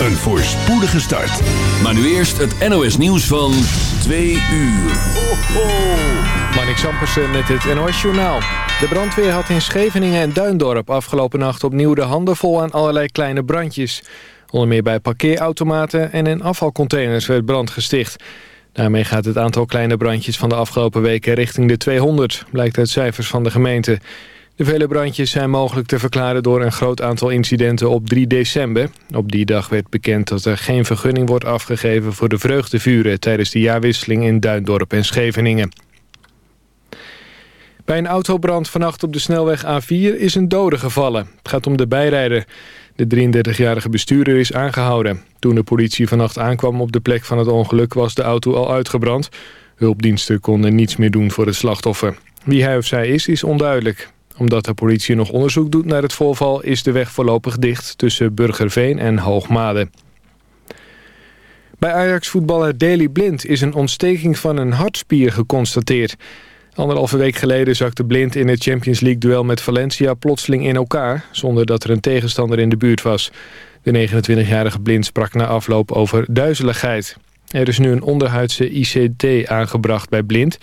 een voorspoedige start. Maar nu eerst het NOS nieuws van 2 uur. Ho, ho. Sampersen met het NOS Journaal. De brandweer had in Scheveningen en Duindorp afgelopen nacht opnieuw de handen vol aan allerlei kleine brandjes. Onder meer bij parkeerautomaten en in afvalcontainers werd brand gesticht. Daarmee gaat het aantal kleine brandjes van de afgelopen weken richting de 200, blijkt uit cijfers van de gemeente. De vele brandjes zijn mogelijk te verklaren door een groot aantal incidenten op 3 december. Op die dag werd bekend dat er geen vergunning wordt afgegeven voor de vreugdevuren tijdens de jaarwisseling in Duindorp en Scheveningen. Bij een autobrand vannacht op de snelweg A4 is een dode gevallen. Het gaat om de bijrijder. De 33-jarige bestuurder is aangehouden. Toen de politie vannacht aankwam op de plek van het ongeluk was de auto al uitgebrand. Hulpdiensten konden niets meer doen voor het slachtoffer. Wie hij of zij is, is onduidelijk. Omdat de politie nog onderzoek doet naar het voorval... is de weg voorlopig dicht tussen Burgerveen en Hoogmade. Bij Ajax-voetballer Daley Blind is een ontsteking van een hartspier geconstateerd. Anderhalve week geleden zakte Blind in het Champions League-duel met Valencia plotseling in elkaar... zonder dat er een tegenstander in de buurt was. De 29-jarige Blind sprak na afloop over duizeligheid. Er is nu een onderhuidse ICT aangebracht bij Blind.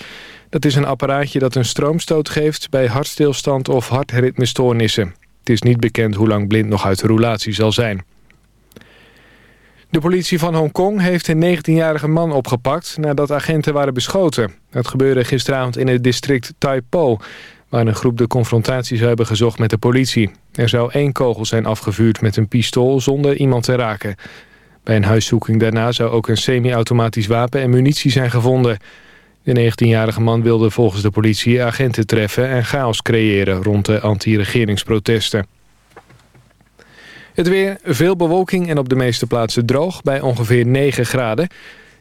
Dat is een apparaatje dat een stroomstoot geeft bij hartstilstand of hartritmestoornissen. Het is niet bekend hoe lang Blind nog uit de roulatie zal zijn. De politie van Hongkong heeft een 19-jarige man opgepakt nadat agenten waren beschoten. Dat gebeurde gisteravond in het district Tai Po, waar een groep de confrontatie zou hebben gezocht met de politie. Er zou één kogel zijn afgevuurd met een pistool zonder iemand te raken. Bij een huiszoeking daarna zou ook een semi-automatisch wapen en munitie zijn gevonden. De 19-jarige man wilde volgens de politie agenten treffen en chaos creëren rond de anti-regeringsprotesten. Het weer, veel bewolking en op de meeste plaatsen droog bij ongeveer 9 graden.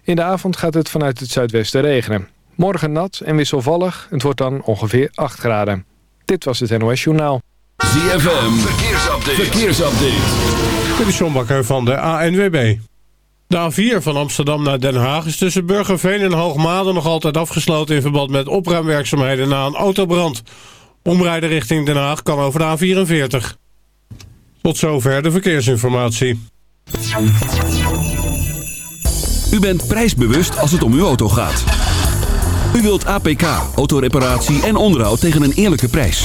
In de avond gaat het vanuit het zuidwesten regenen. Morgen nat en wisselvallig, het wordt dan ongeveer 8 graden. Dit was het NOS Journaal. ZFM, verkeersupdate. verkeersupdate. Dit is John Bakker van de ANWB. De A4 van Amsterdam naar Den Haag is tussen Burgerveen en Hoogmade nog altijd afgesloten in verband met opruimwerkzaamheden na een autobrand. Omrijden richting Den Haag kan over de A44. Tot zover de verkeersinformatie. U bent prijsbewust als het om uw auto gaat. U wilt APK, autoreparatie en onderhoud tegen een eerlijke prijs.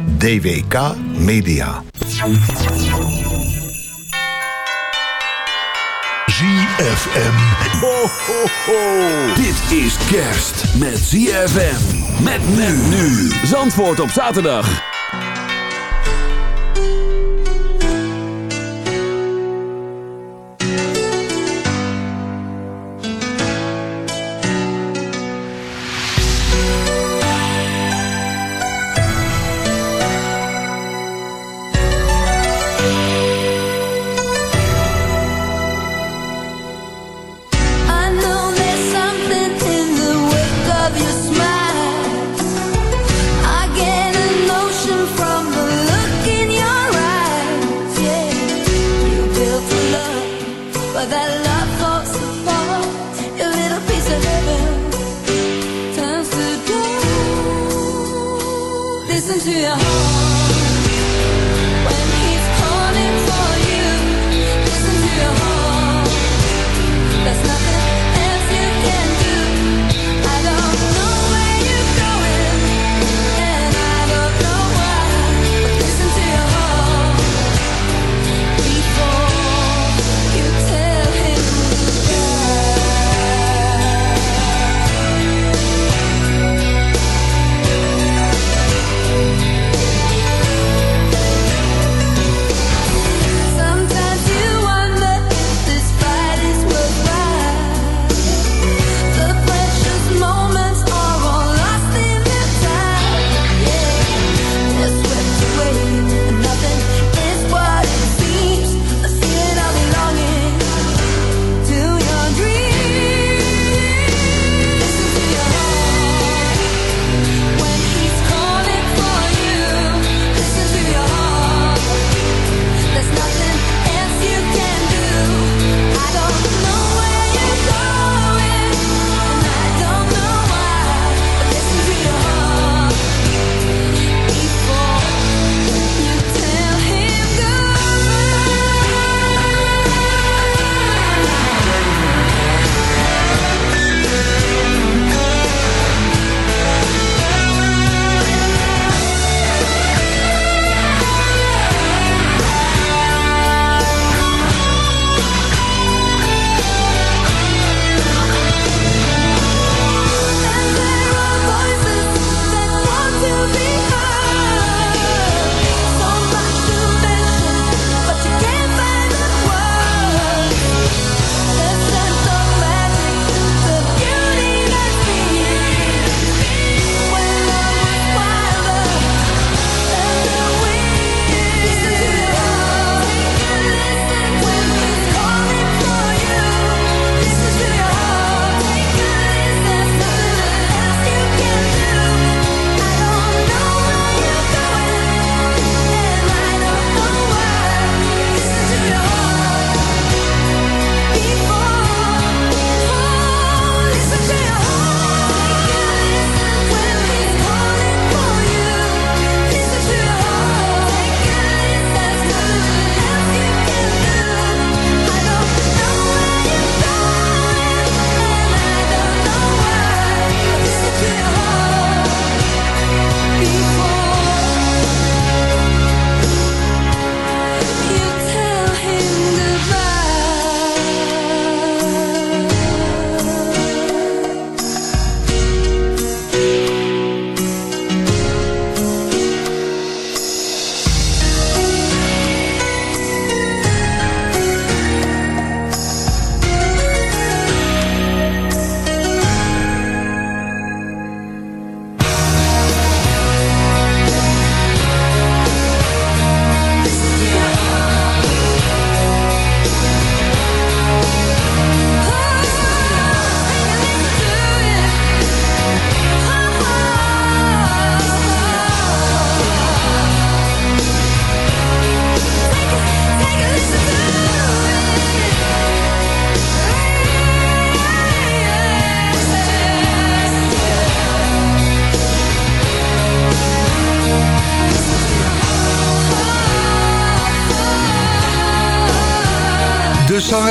DWK Media. ZFM. Ho, ho, ho. Dit is kerst met ZFM. Met men nu. Zandvoort op zaterdag.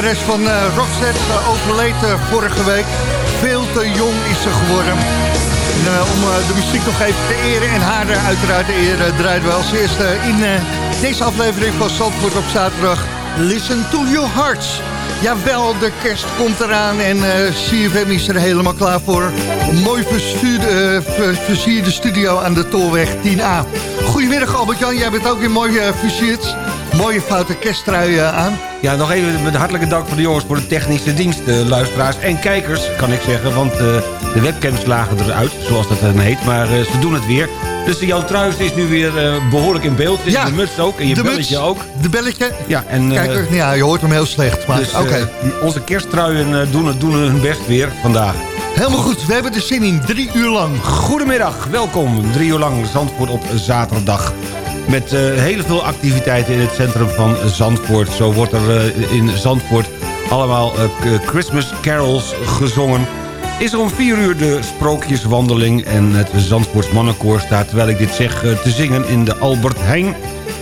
Zangeres van eh, Roxette eh, overleed eh, vorige week. Veel te jong is ze geworden. En, om de muziek nog even te eren en haar uiteraard te eren... draaien we als eerste in deze aflevering van Zandvoort op zaterdag... Listen to your hearts. Jawel, de kerst komt eraan en eh CFM is er helemaal klaar voor. Mooi versierde studio aan de Tolweg 10A. Goedemiddag Albert-Jan, jij bent ook weer mooi eh, versierd. Mooie foute kersttrui eh, aan. Ja, nog even met hartelijke dank voor de jongens voor de technische dienst, eh, luisteraars en kijkers, kan ik zeggen. Want eh, de webcams lagen eruit, zoals dat dan heet, maar ze doen het weer. Dus Jan Truijs is nu weer eh, behoorlijk in beeld. Ja, de muts ook en je de belletje muts, ook. De belletje. Ja, en, Kijk, ja, je hoort hem heel slecht, maar dus, onze kersttruien doen, het- doen hun best weer vandaag. Helemaal goed, we hebben de zin in drie uur lang. Goedemiddag, welkom. Drie uur lang Zandvoort op zaterdag. Met eh, heel veel activiteiten in het centrum van Zandvoort. Zo wordt er eh, in Zandvoort allemaal eh, Christmas carols gezongen. Is er om vier uur de sprookjeswandeling en het Zandvoorts mannenkoor staat... terwijl ik dit zeg te zingen in de Albert Heijn.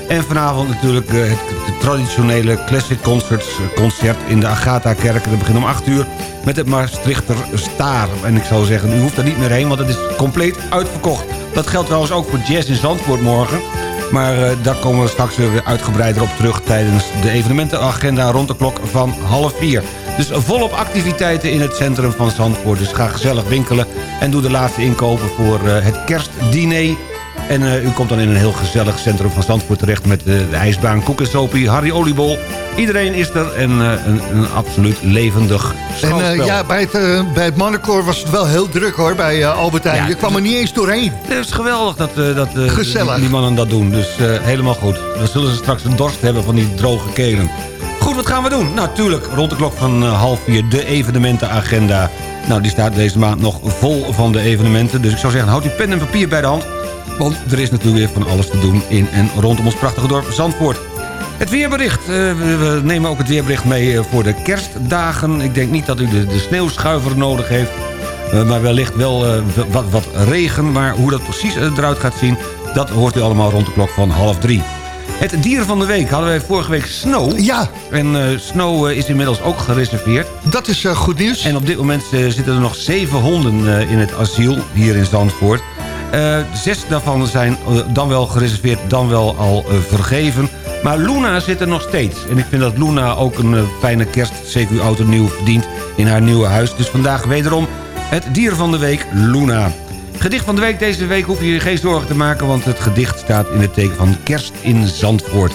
En vanavond natuurlijk het traditionele Classic Concerts concert in de Agatha-kerk. Dat begint om 8 uur met het Maastrichter Staar. En ik zou zeggen, u hoeft er niet meer heen, want het is compleet uitverkocht. Dat geldt trouwens ook voor Jazz in Zandvoort morgen. Maar eh, daar komen we straks weer uitgebreider op terug... tijdens de evenementenagenda rond de klok van half vier. Dus volop activiteiten in het centrum van Zandvoort. Dus ga gezellig winkelen en doe de laatste inkopen voor eh, het kerstdiner... En eh, u komt dan in een heel gezellig centrum van Zandvoort terecht... met eh, de ijsbaan, koek en sopie, Harry Oliebol. Iedereen is er en eh, een, een absoluut levendig En schouwspel. eh, ja, bij het, bij het mannenkoor was het wel heel druk hoor, bij Albert Heijn. Ja, je kwam er niet eens doorheen. Het is geweldig dat, dat Gezellig. die mannen dat doen. Dus helemaal goed. Dan zullen ze straks een dorst hebben van die droge kelen. Goed, wat gaan we doen? Nou, tuurlijk, rond de klok van half vier de evenementenagenda. Nou, die staat deze maand nog vol van de evenementen. Dus ik zou zeggen, houd uw pen en papier bij de hand. Want er is natuurlijk weer van alles te doen in en rondom ons prachtige dorp Zandvoort. Het weerbericht. Eh, we, nemen ook het weerbericht mee eh, voor de kerstdagen. Ik denk niet dat u de, sneeuwschuiver nodig heeft. Eh, maar wellicht wel wat, wat regen. Maar hoe dat precies eruit gaat zien... dat hoort u allemaal rond de klok van half drie. Het dier van de week hadden wij vorige week Snow. Ja. En Snow is inmiddels ook gereserveerd. Dat is goed nieuws. En op dit moment zitten er nog zeven honden in het asiel hier in Zandvoort. Eh, zes daarvan zijn eh, dan wel gereserveerd, dan wel al eh, vergeven. Maar Luna zit er nog steeds. En ik vind dat Luna ook een fijne kerst, CQ Auto nieuw verdient in haar nieuwe huis. Dus vandaag wederom het dier van de week, Luna. Gedicht van de week deze week hoef je je geen zorgen te maken... want het gedicht staat in het teken van kerst in Zandvoort.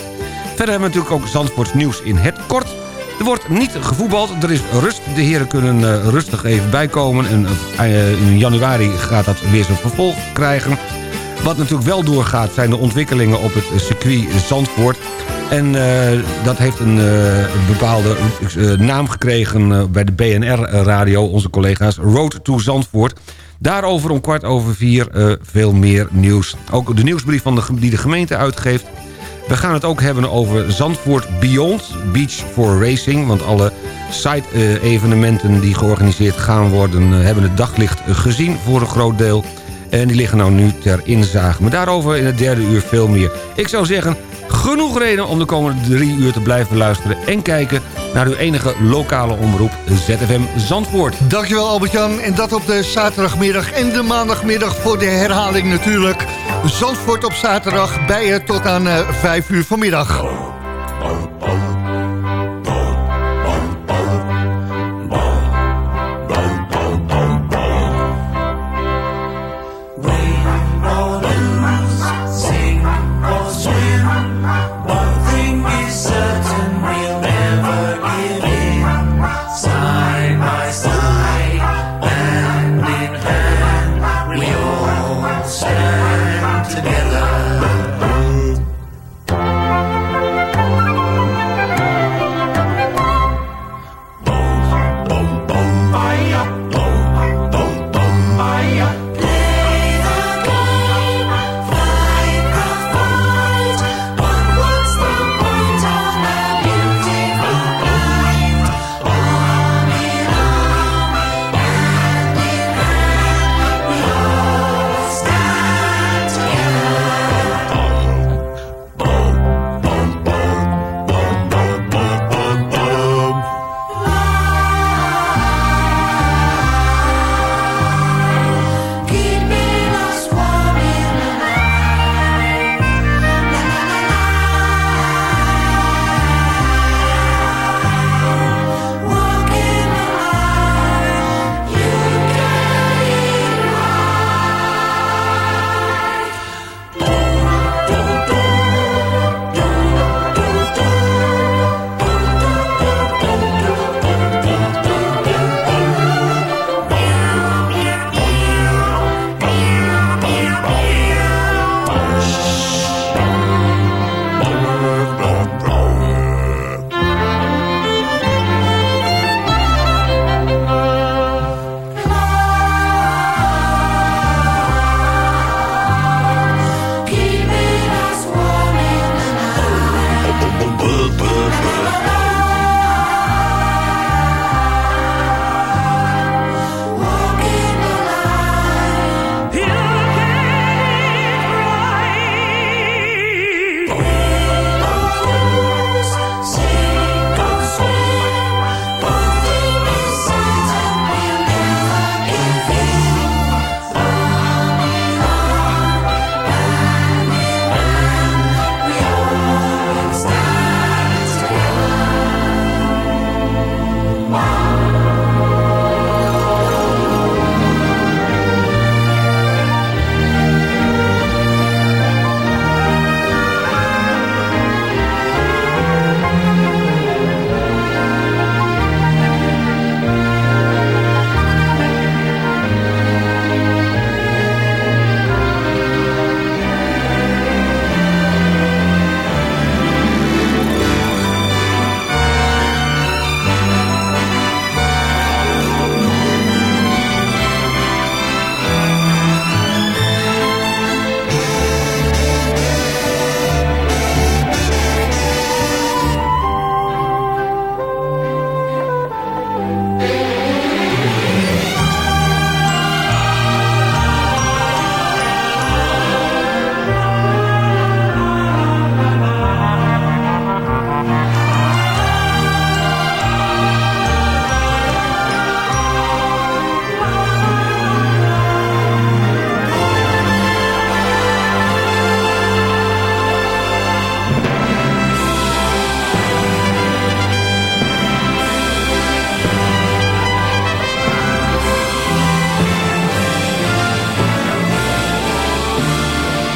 Verder hebben we natuurlijk ook Zandvoorts nieuws in het kort. Er wordt niet gevoetbald, er is rust. De heren kunnen eh, rustig even bijkomen. En eh, in januari gaat dat weer zijn vervolg krijgen. Wat natuurlijk wel doorgaat zijn de ontwikkelingen op het circuit Zandvoort. En eh, dat heeft een, bepaalde naam gekregen bij de BNR-radio, onze collega's Road to Zandvoort. Daarover om kwart over vier veel meer nieuws. Ook de nieuwsbrief van de, die de gemeente uitgeeft. We gaan het ook hebben over Zandvoort Beyond, Beach for Racing. Want alle side-evenementen die georganiseerd gaan worden... eh, hebben het daglicht gezien voor een groot deel. En die liggen nou nu ter inzage. Maar daarover in het derde uur veel meer. Ik zou zeggen, genoeg reden om de komende drie uur te blijven luisteren... en kijken naar uw enige lokale omroep ZFM Zandvoort. Dankjewel Albert-Jan. En dat op de zaterdagmiddag en de maandagmiddag voor de herhaling natuurlijk. Zandvoort op zaterdag bij je tot aan eh, vijf uur vanmiddag.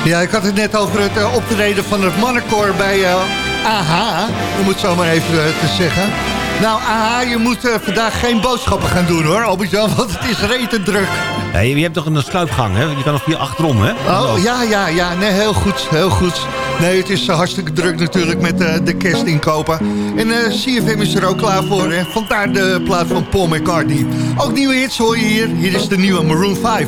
Ja, ik had het net over het eh, optreden van het mannenkoor bij eh AH. Om het zo maar even eh, te zeggen. Nou, AH, je moet vandaag geen boodschappen gaan doen hoor, Albert-Jan. Want het is rete druk. Ja, je, je hebt toch een sluipgang, hè? Je kan nog hier achterom, hè? Oh, ja, ja, ja. Nee, heel goed, heel goed. Nee, het is hartstikke druk natuurlijk met eh, de kerstinkopen. En eh CFM is er ook klaar voor. Hè? Vandaar de plaat van Paul McCartney. Ook nieuwe hits hoor je hier. Hier is de nieuwe Maroon 5.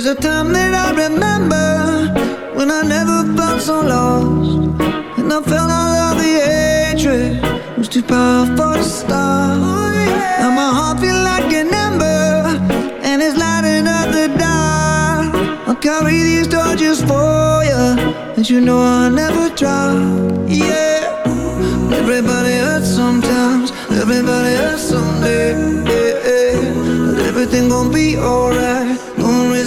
There's a time that I remember when I never felt so lost. And I felt all of the hatred was too powerful to stop. Now my heart feel like an ember and it's lighting up the dark. I'll carry these torches for you, and you know I'll never drop. Yeah. Everybody hurts sometimes, everybody hurts someday. Yeah, yeah. But everything gon' be alright.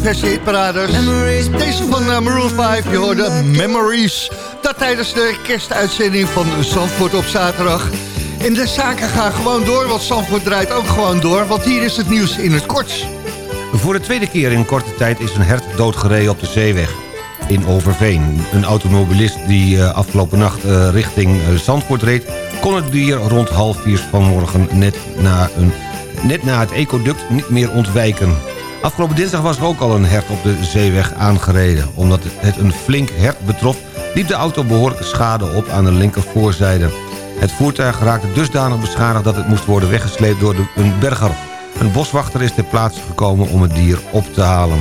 Diverse hitparades. Deze van eh, Maroon 5, je hoorde Memories. Dat tijdens de kerstuitzending van Zandvoort op zaterdag. En de zaken gaan gewoon door, want Zandvoort draait ook gewoon door. Want hier is het nieuws in het kort. Voor de tweede keer in korte tijd is een hert doodgereden op de zeeweg in Overveen. Een automobilist die eh, afgelopen nacht eh, richting Zandvoort reed... kon het dier rond half vier vanmorgen net na, een, net na het ecoduct niet meer ontwijken. Afgelopen dinsdag was er ook al een hert op de zeeweg aangereden. Omdat het een flink hert betrof... liep de auto behoorlijke schade op aan de linkervoorzijde. Het voertuig raakte dusdanig beschadigd dat het moest worden weggesleept door de, een berger. Een boswachter is ter plaatse gekomen om het dier op te halen.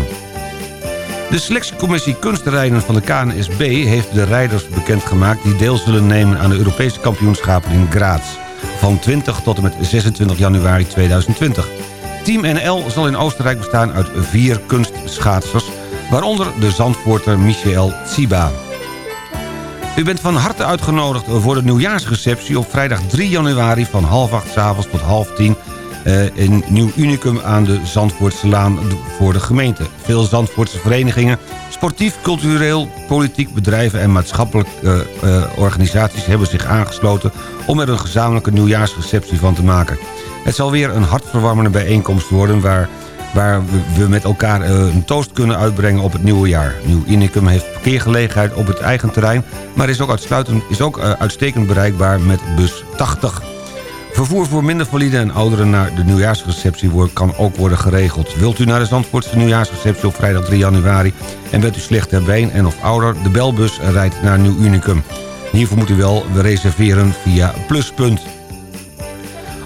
De selectiecommissie kunstrijden van de KNSB heeft de rijders bekendgemaakt... die deel zullen nemen aan de Europese kampioenschappen in Graz. Van 20 tot en met 26 januari 2020. Team NL zal in Oostenrijk bestaan uit vier kunstschaatsers... waaronder de Zandvoorter Michael Tsiba. U bent van harte uitgenodigd voor de nieuwjaarsreceptie... op vrijdag 3 januari van half acht avonds tot half tien... eh, in Nieuw Unicum aan de Zandvoortse Laan voor de gemeente. Veel Zandvoortse verenigingen, sportief, cultureel, politiek bedrijven... en maatschappelijke eh, eh, organisaties hebben zich aangesloten... om er een gezamenlijke nieuwjaarsreceptie van te maken. Het zal weer een hartverwarmende bijeenkomst worden... waar waar we- met elkaar een toast kunnen uitbrengen op het nieuwe jaar. Nieuw Unicum heeft parkeergelegenheid op het eigen terrein... maar is ook, uitsluitend, is ook uitstekend bereikbaar met bus 80. Vervoer voor minder valide en ouderen naar de nieuwjaarsreceptie kan ook worden geregeld. Wilt u naar de Zandvoortse nieuwjaarsreceptie op vrijdag 3 januari... en bent u slecht ter been en of ouder, de belbus rijdt naar Nieuw Unicum. Hiervoor moet u wel reserveren via Pluspunt.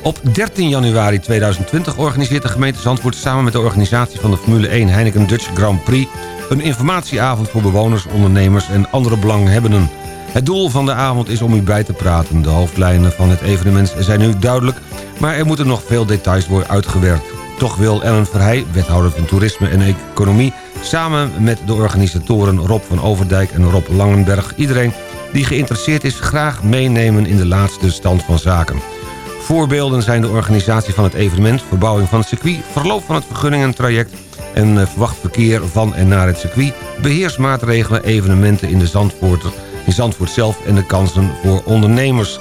Op 13 januari 2020 organiseert de gemeente Zandvoort... samen met de organisatie van de Formule 1 Heineken Dutch Grand Prix... een informatieavond voor bewoners, ondernemers en andere belanghebbenden. Het doel van de avond is om u bij te praten. De hoofdlijnen van het evenement zijn nu duidelijk... maar er moeten nog veel details worden uitgewerkt. Toch wil Ellen Verheij, wethouder van Toerisme en Economie... samen met de organisatoren Rob van Overdijk en Rob Langenberg... iedereen die geïnteresseerd is graag meenemen in de laatste stand van zaken. Voorbeelden zijn de organisatie van het evenement... verbouwing van het circuit, verloop van het vergunningentraject... en eh, verwacht verkeer van en naar het circuit... beheersmaatregelen, evenementen in, de Zandvoort, in Zandvoort zelf... en de kansen voor ondernemers.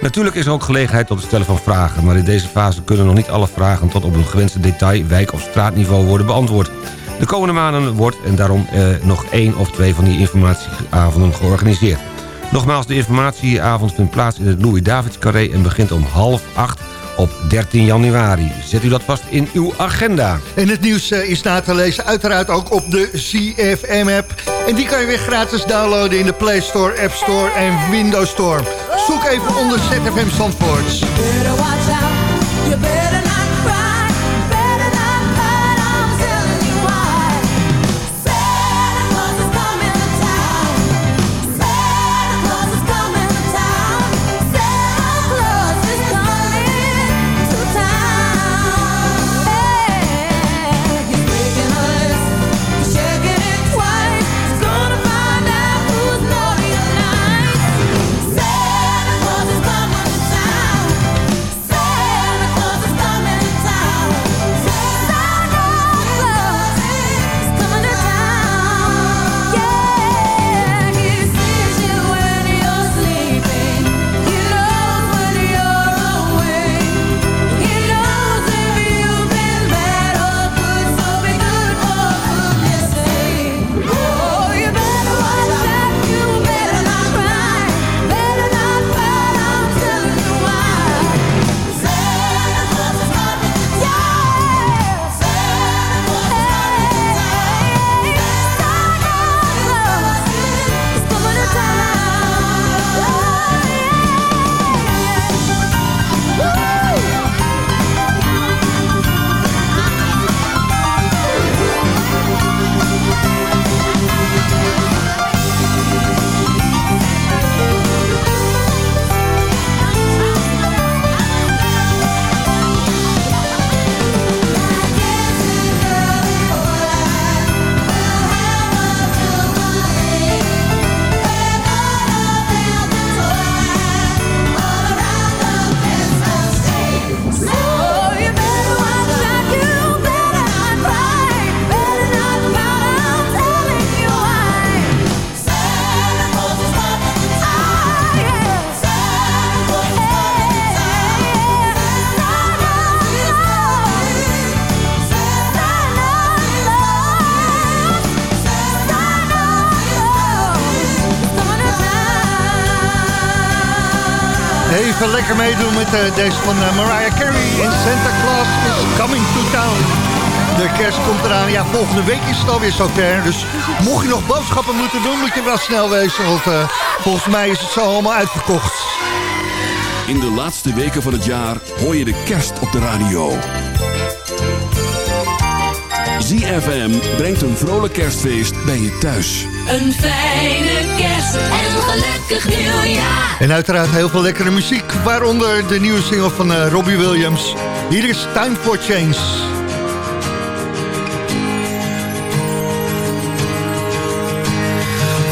Natuurlijk is er ook gelegenheid tot het stellen van vragen... maar in deze fase kunnen nog niet alle vragen... tot op een gewenste detail, wijk- of straatniveau worden beantwoord. De komende maanden wordt en daarom eh, nog één of twee van die informatieavonden georganiseerd. Nogmaals, de informatieavond vindt plaats in het Louis-Davids Carré... en begint om half acht op 13 januari. Zet u dat vast in uw agenda. En het nieuws eh, is na te lezen uiteraard ook op de CFM-app. En die kan je weer gratis downloaden in de Play Store, App Store en Windows Store. Zoek even onder ZFM Zandvoorts. Meedoen met eh, deze van eh, Mariah Carey. En Santa Claus is coming to town. De kerst komt eraan. Ja, volgende week is het alweer zover. Dus mocht je nog boodschappen moeten doen, moet je wel snel wezen. Want eh, volgens mij is het zo allemaal uitverkocht. In de laatste weken van het jaar hoor je de kerst op de radio. ZFM brengt een vrolijk kerstfeest bij je thuis. Een fijne kerst en een gelukkig nieuwjaar. En uiteraard heel veel lekkere muziek. Waaronder de nieuwe single van eh, Robbie Williams. Hier is Time for Change.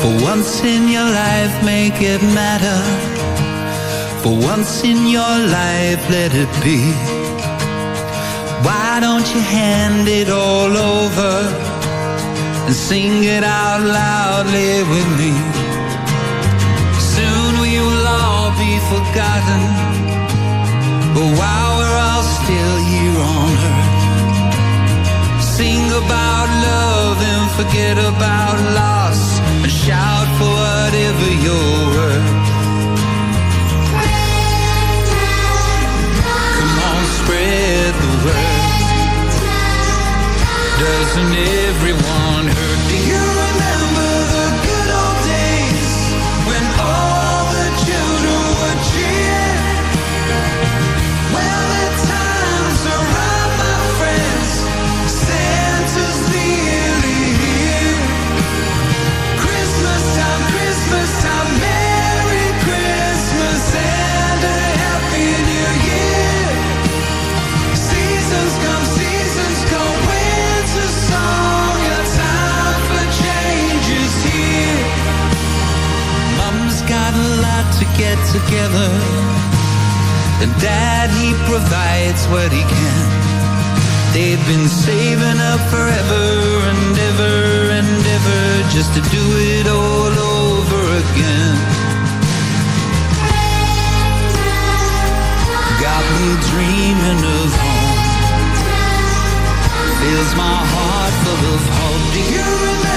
For once in your life, make it matter. For once in your life, let it be. Why don't you hand it all over and sing it out loudly with me? Soon we will all be forgotten. But while we're all still here on earth, sing about love and forget about loss and shout for whatever you're together. And dad, he provides what he can. They've been saving up forever and ever and ever just to do it all over again. Got me dreaming of home. Fills my heart full of hope. Do you remember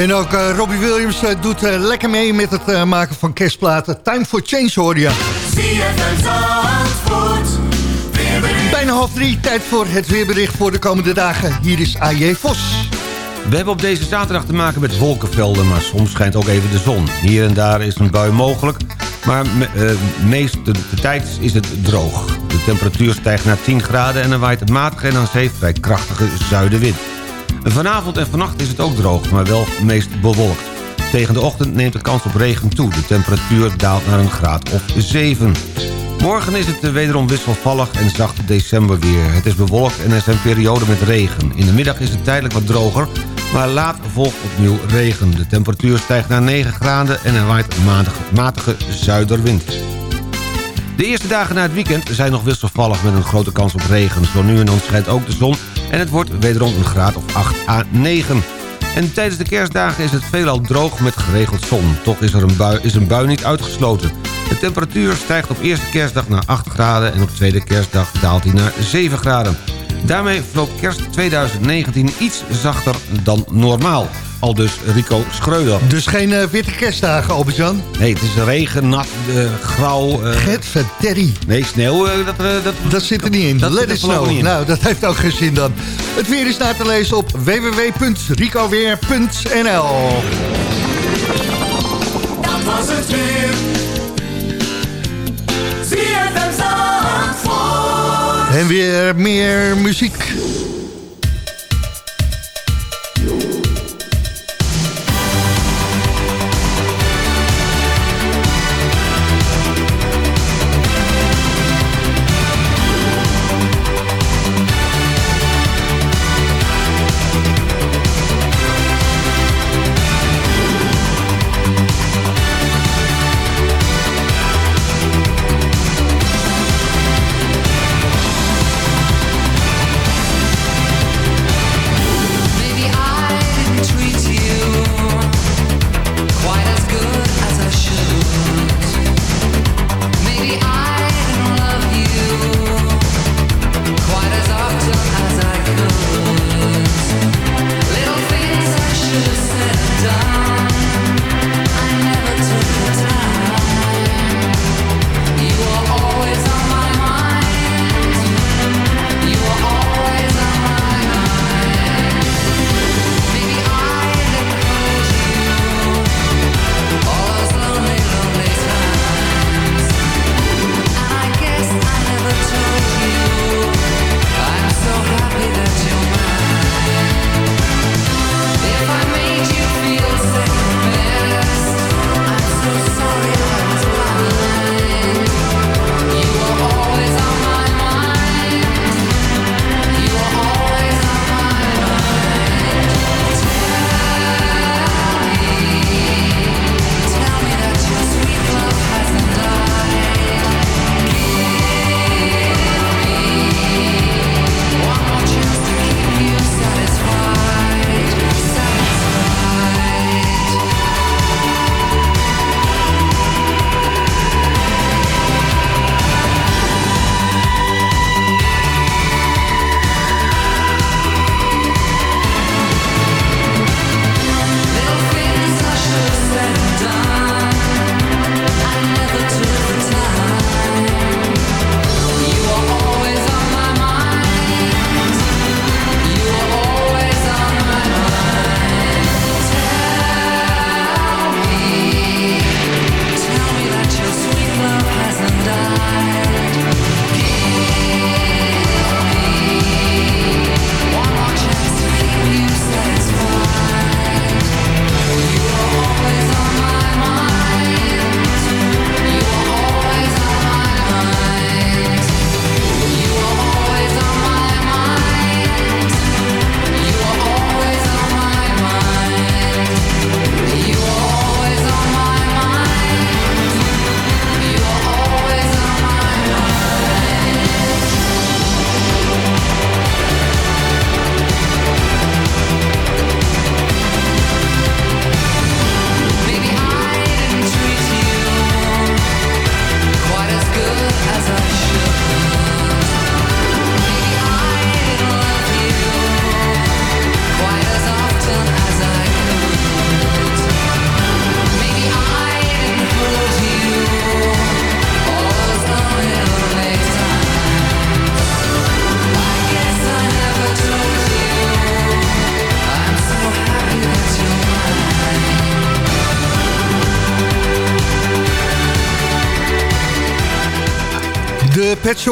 En ook eh, Robbie Williams eh, doet eh, lekker mee met het maken van kerstplaten. Time for Change hoor je. Bijna half drie, tijd voor het weerbericht voor de komende dagen. Hier is AJ Vos. We hebben op deze zaterdag te maken met wolkenvelden, maar soms schijnt ook even de zon. Hier en daar is een bui mogelijk, maar me, meest de, tijd is het droog. De temperatuur stijgt naar 10 graden en er waait een matige en aan zee vrij krachtige zuidenwind. Vanavond en vannacht is het ook droog, maar wel meest bewolkt. Tegen de ochtend neemt de kans op regen toe. De temperatuur daalt naar een graad of 7. Morgen is het wederom wisselvallig en zacht decemberweer. Het is bewolkt en er zijn perioden met regen. In de middag is het tijdelijk wat droger, maar laat volgt opnieuw regen. De temperatuur stijgt naar 9 graden en er waait matige, matige zuiderwind. De eerste dagen na het weekend zijn nog wisselvallig met een grote kans op regen. Zo nu en dan schijnt ook de zon en het wordt wederom een graad of 8 à 9. En tijdens de kerstdagen is het veelal droog met geregeld zon. Toch is, er een bui, is een bui niet uitgesloten. De temperatuur stijgt op eerste kerstdag naar 8 graden... en op tweede kerstdag daalt hij naar 7 graden. Daarmee verloopt kerst 2019 iets zachter dan normaal. Al dus Rico Schreuder. Dus geen eh, witte kerstdagen, Albert-Jan? Nee, het is regen, nat, eh, grauw. eh, Get Terry. Nee, sneeuw, dat, dat, Dat zit er niet in. Dat Let it voorlopig snow. in. Nou, dat heeft ook geen zin dan. Het weer is na te lezen op www.ricoweer.nl Dat was het weer. En weer meer muziek.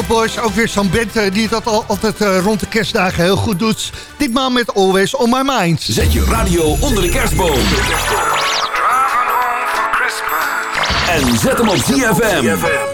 Boys, ook weer zo'n band die dat al, altijd eh, rond de kerstdagen heel goed doet. Ditmaal met Always On My Mind. Zet je radio onder de kerstboom. En zet hem op ZFM.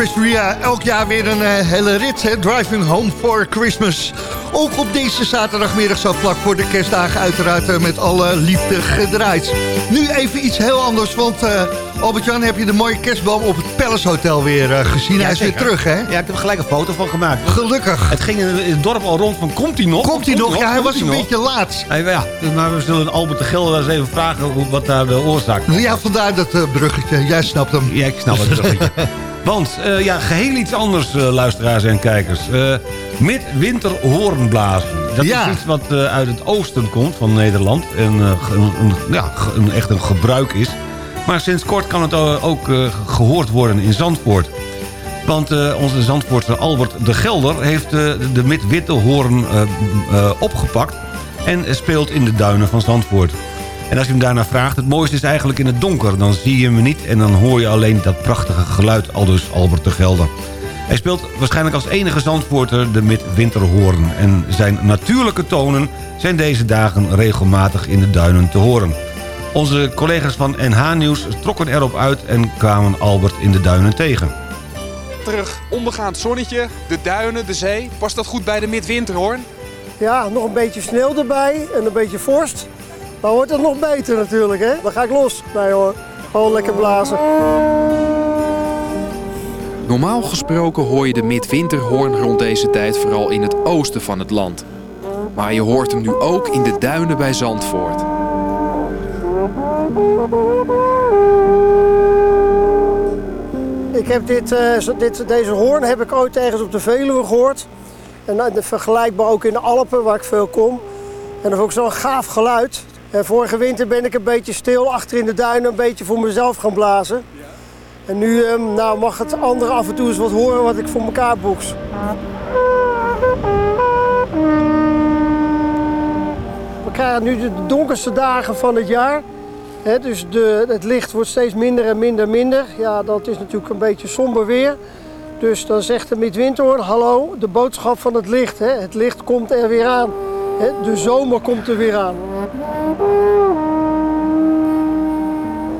Chris Ria elk jaar weer een eh, hele rit, hè? Driving Home for Christmas. Ook op deze zaterdagmiddag zo vlak voor de kerstdagen uiteraard eh, met alle liefde gedraaid. Nu even iets heel anders, want eh, Albert-Jan heb je de mooie kerstboom op het Palace Hotel weer gezien. Hij is weer terug, hè? Ja, ik heb er gelijk een foto van gemaakt. Gelukkig. Het ging in het dorp al rond van, komt hij nog? Komt hij nog? Ja, hij was een nog? beetje laat. Hij- ja, maar we zullen Albert de Gelder eens even vragen wat daar de oorzaak van Ja, vandaar dat bruggetje. Jij snapt hem. Ja, ik snap het. bruggetje. Want, eh, ja, geheel iets anders, eh, luisteraars en kijkers. Eh midwinter hoornblazen. Dat Ja. is iets wat uit het oosten komt van Nederland. En een, een- ja, een, echt een gebruik is. Maar sinds kort kan het ook eh, gehoord worden in Zandvoort. Want onze Zandvoortse Albert de Gelder heeft de midwinterhoorn opgepakt... en speelt in de duinen van Zandvoort. En als je hem daarna vraagt, het mooiste is eigenlijk in het donker. Dan zie je me niet en dan hoor je alleen dat prachtige geluid, aldus Albert de Gelder. Hij speelt waarschijnlijk als enige Zandvoorter de midwinterhoorn. En zijn natuurlijke tonen zijn deze dagen regelmatig in de duinen te horen. Onze collega's van NH Nieuws trokken erop uit en kwamen Albert in de duinen tegen. Terug, onbegaand zonnetje, de duinen, de zee. Past dat goed bij de midwinterhoorn? Ja, nog een beetje sneeuw erbij en een beetje vorst. Dan wordt het nog beter natuurlijk, hè? Dan ga ik los. Nee hoor, gewoon lekker blazen. Normaal gesproken hoor je de midwinterhoorn rond deze tijd vooral in het oosten van het land. Maar je hoort hem nu ook in de duinen bij Zandvoort. Ik heb dit, eh, dit, deze hoorn heb ik ooit ergens op de Veluwe gehoord. En de- vergelijkbaar ook in de Alpen, waar ik veel kom. En dat is ook zo'n gaaf geluid. En vorige winter ben ik een beetje stil achter in de duinen, een beetje voor mezelf gaan blazen. En nu ehm, nou, mag het andere af en toe eens wat horen wat ik voor elkaar boeks. We krijgen nu de donkerste dagen van het jaar. Dus de, het licht wordt steeds minder en minder en minder. Ja, dat is natuurlijk een beetje somber weer. Dus dan zegt de midwinterhoorn, hallo, de boodschap van het licht. Het licht komt er weer aan. De zomer komt er weer aan.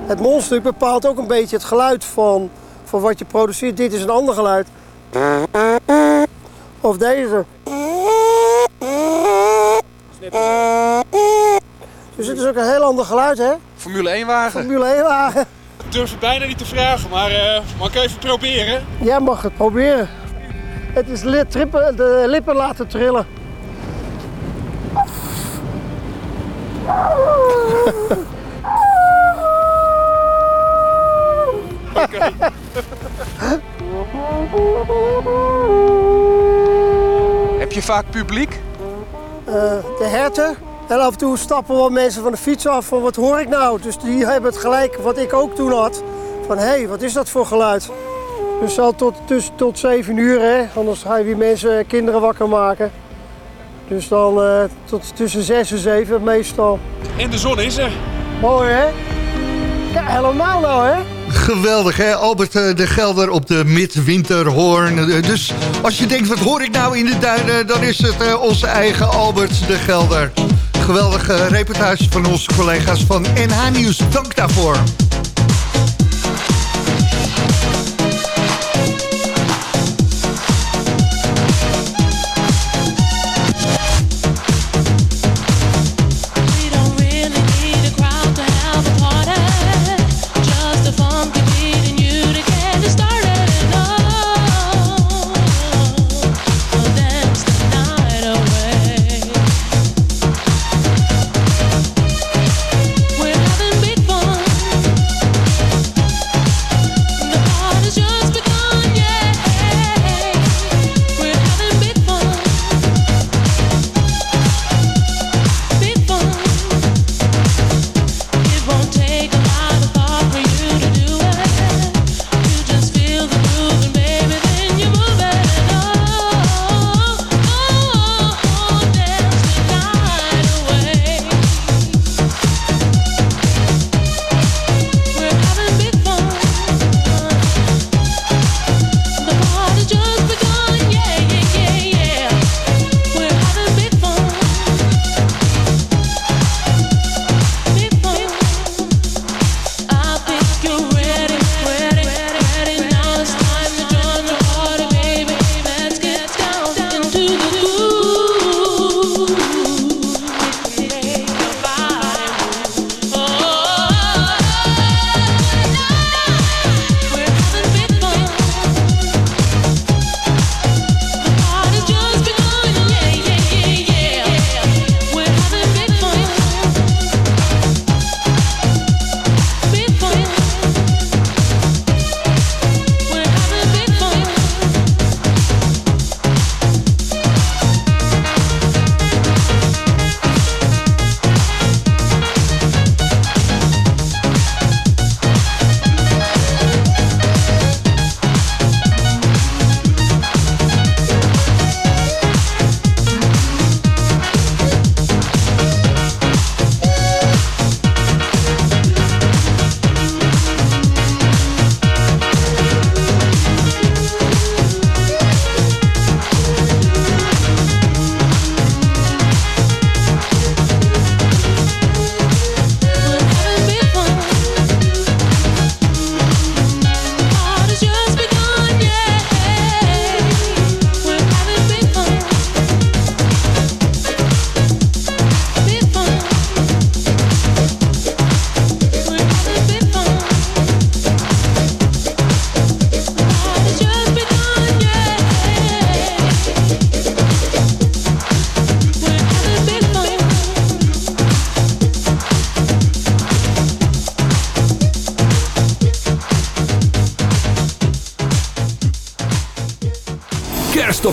Het mondstuk bepaalt ook een beetje het geluid van, van wat je produceert. Dit is een ander geluid. Of deze. Dus het is ook een heel ander geluid, hè? Formule 1 wagen. Formule 1 wagen. Ik durf het bijna niet te vragen, maar eh, mag ik even proberen? Jij mag het proberen. Het is li- trippen, de lippen laten trillen. Heb je vaak publiek? Eh, de herten. En af en toe stappen wel mensen van de fiets af van wat hoor ik nou? Dus die hebben het gelijk wat ik ook toen had. Van hé, hey, wat is dat voor geluid? Dus al tot, tussen, tot 7 uur, hè? anders ga je weer mensen, kinderen wakker maken. Dus dan eh, tot tussen 6 en 7 meestal. En de zon is er. Mooi hè? Ja, helemaal nou hè? Geweldig, hè? Albert eh, de Gelder op de midwinterhoorn. Eh, Dus als je denkt, wat hoor ik nou in de duinen... dan is het eh, onze eigen Albert de Gelder. Geweldige reportage van onze collega's van NH Nieuws. Dank daarvoor.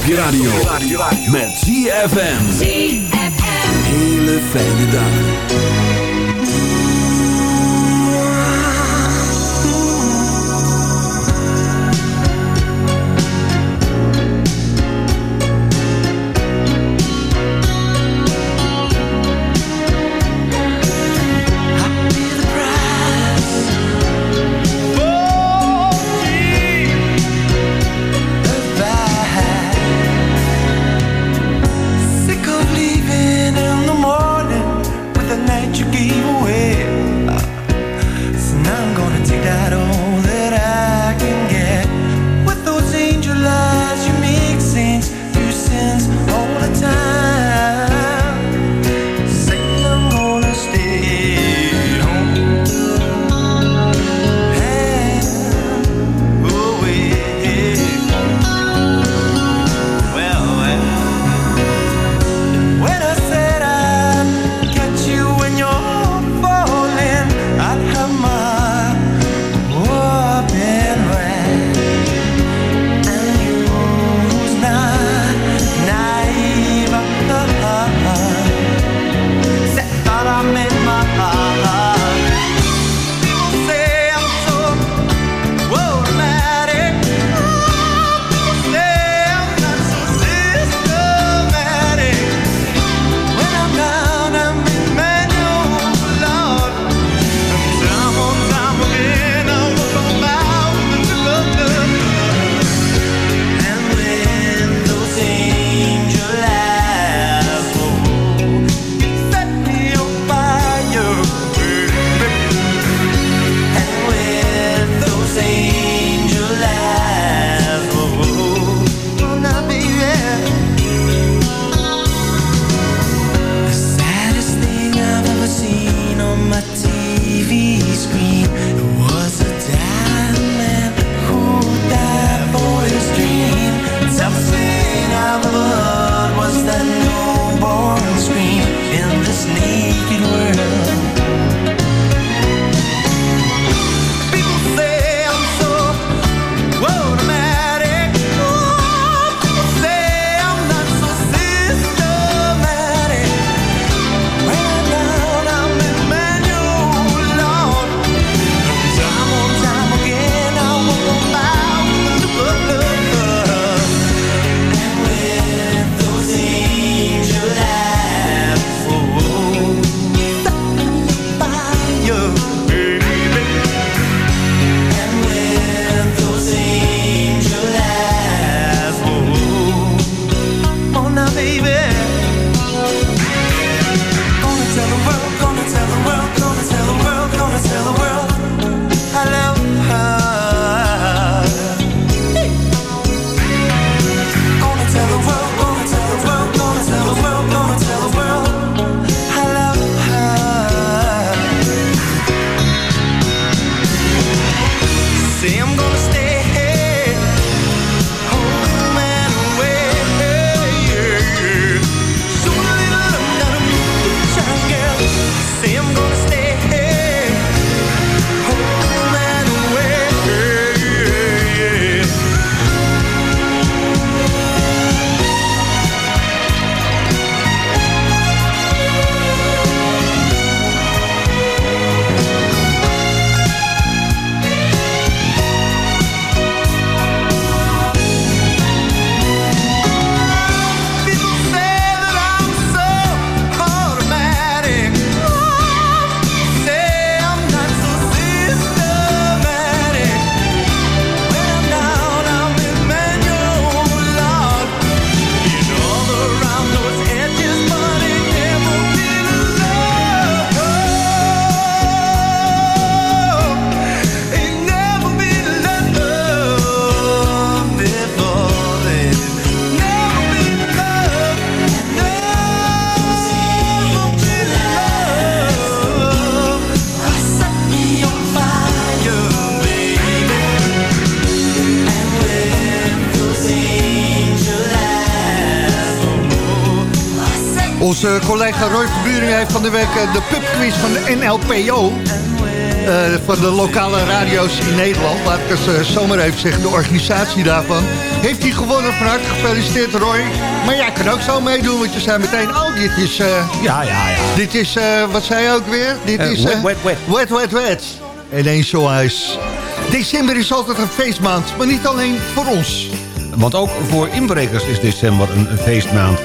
Je radio. Met ZFM. Hele fijne dagen. Onze collega Roy Verburing heeft van de week eh, de pubquiz van de NLPO. eh, van de lokale radio's in Nederland. Laat ik het eh, zomaar even zeggen, de organisatie daarvan. Heeft hij gewonnen, van harte gefeliciteerd Roy. Maar ja, kan ook zo meedoen, want je zei meteen... oh, dit is... Ja, ja, ja. Dit is, wat zei je ook weer? Dit is... wet, wet, wet. Wet, wet, wet. En eens zoals. December is altijd een feestmaand, maar niet alleen voor ons. Want ook voor inbrekers is december een feestmaand.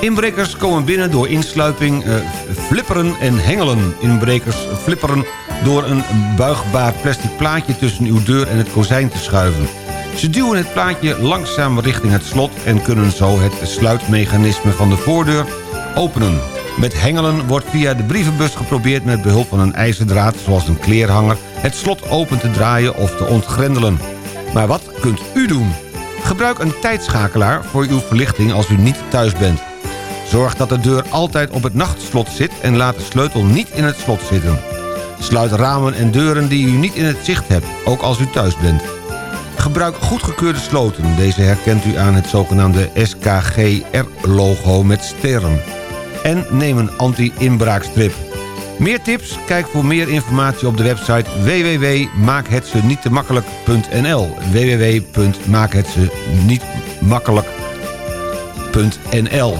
Inbrekers komen binnen door insluiping, eh, flipperen en hengelen. Inbrekers flipperen door een buigbaar plastic plaatje tussen uw deur en het kozijn te schuiven. Ze duwen het plaatje langzaam richting het slot... en kunnen zo het sluitmechanisme van de voordeur openen. Met hengelen wordt via de brievenbus geprobeerd... met behulp van een ijzerdraad, zoals een kleerhanger... het slot open te draaien of te ontgrendelen. Maar wat kunt u doen? Gebruik een tijdschakelaar voor uw verlichting als u niet thuis bent. Zorg dat de deur altijd op het nachtslot zit... en laat de sleutel niet in het slot zitten. Sluit ramen en deuren die u niet in het zicht hebt, ook als u thuis bent. Gebruik goedgekeurde sloten. Deze herkent u aan het zogenaamde SKGR-logo met sterren. En neem een anti-inbraakstrip. Meer tips? Kijk voor meer informatie op de website www.maakhetzenietemakkelijk.nl www.maakhetzenietmakkelijk.nl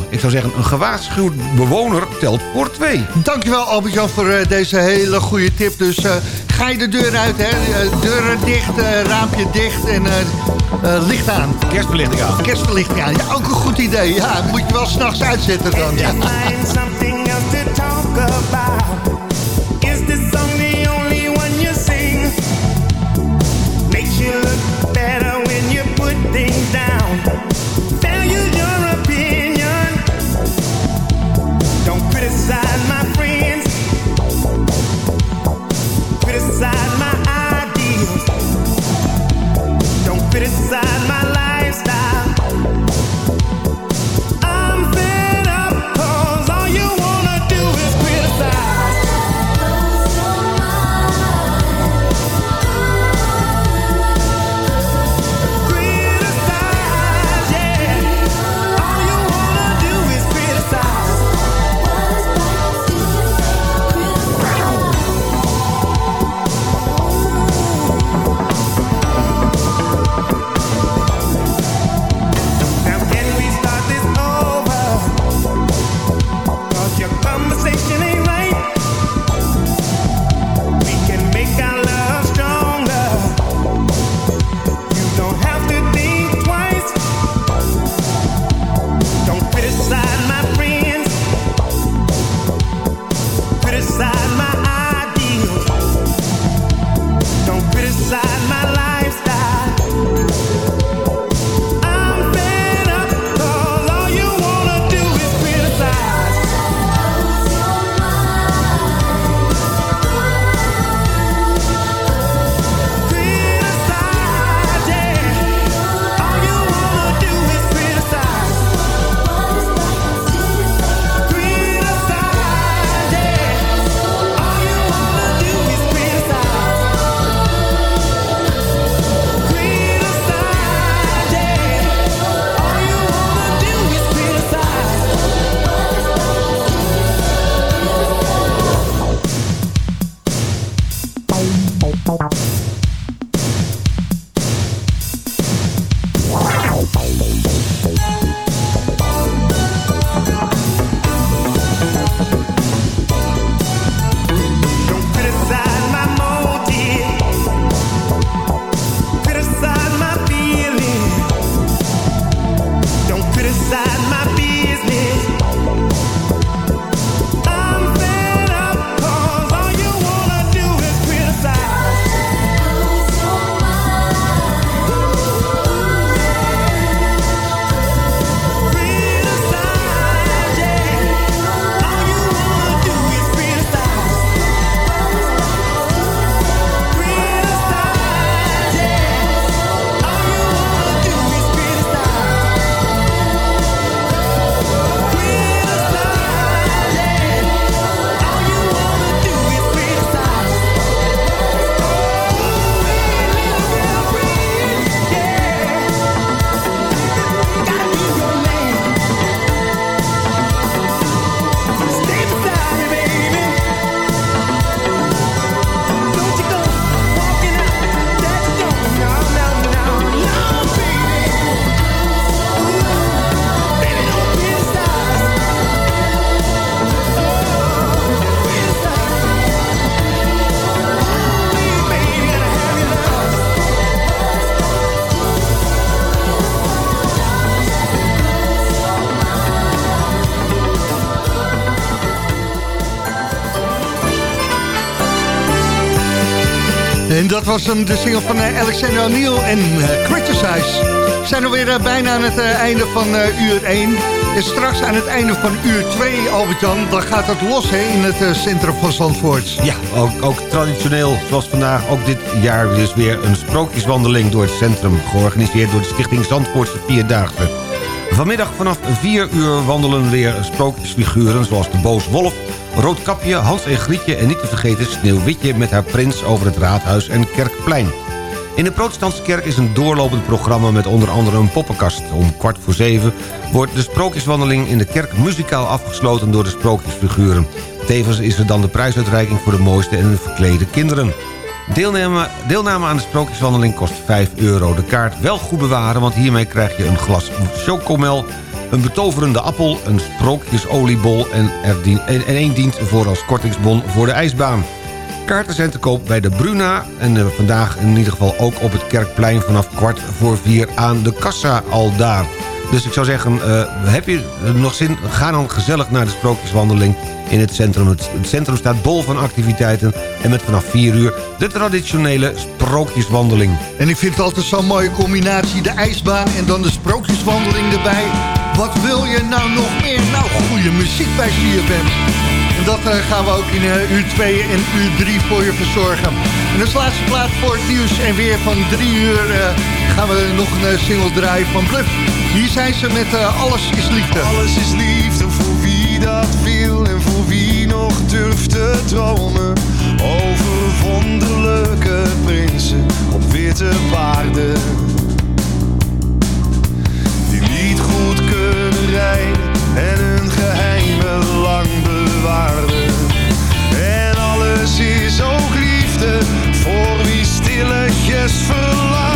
Ik zou zeggen, een gewaarschuwd bewoner telt voor twee. Dankjewel Albert-Jan voor eh, deze hele goede tip. Dus eh, ga je de deur uit, hè? Eh, deuren dicht, eh, raampje dicht en eh, eh, licht aan. Kerstverlichting aan. Kerstverlichting aan, ja, ook een goed idee. Ja, moet je wel s'nachts uitzetten dan. Ja. Criticize my was hem, de single van eh, Alexander O'Neill en eh, Criticize. We zijn alweer eh, bijna aan het einde van uur 1. En straks aan het einde van uur 2, Albert-Jan, dan gaat het los in het centrum van Zandvoort. Ja, ook, ook traditioneel, zoals vandaag, ook dit jaar dus weer een sprookjeswandeling door het centrum. Georganiseerd door de stichting Zandvoortse Vierdaagse. Vanmiddag vanaf 4 uur wandelen weer sprookjesfiguren zoals de Boos Wolf, Roodkapje, Hans en Grietje en niet te vergeten Sneeuwwitje met haar prins over het Raadhuis en Kerkplein. In de protestantse kerk is een doorlopend programma met onder andere een poppenkast. Om kwart voor zeven wordt de sprookjeswandeling in de kerk muzikaal afgesloten door de sprookjesfiguren. Tevens is er dan de prijsuitreiking voor de mooiste en de verklede kinderen. Deelname, deelname aan de sprookjeswandeling kost 5 euro. De kaart wel goed bewaren, want hiermee krijg je een glas chocomel... een betoverende appel, een sprookjesoliebol... en, en, één dient voor als kortingsbon voor de ijsbaan. Kaarten zijn te koop bij de Bruna... en eh, vandaag in ieder geval ook op het Kerkplein... vanaf kwart voor vier aan de kassa al daar. Dus ik zou zeggen, eh, heb je nog zin... ga dan gezellig naar de sprookjeswandeling in het centrum. Het, het centrum staat bol van activiteiten... en met vanaf 4 uur de traditionele sprookjeswandeling. En ik vind het altijd zo'n mooie combinatie. De ijsbaan en dan de sprookjeswandeling erbij. Wat wil je nou nog meer? Nou, goede muziek bij CFM. En dat eh, gaan we ook in eh, uur 2 en uur 3 voor je verzorgen. En als laatste plaats voor het nieuws en weer van 3 uur... eh, gaan we nog een single draaien van Bluff. Hier zijn ze met Alles is Liefde. Alles is liefde voor wie dat wil en voor wie nog durft te dromen. Over wonderlijke prinsen op witte paarden. En hun geheimen lang bewaarden. En alles is ook liefde voor wie stilletjes verlangt.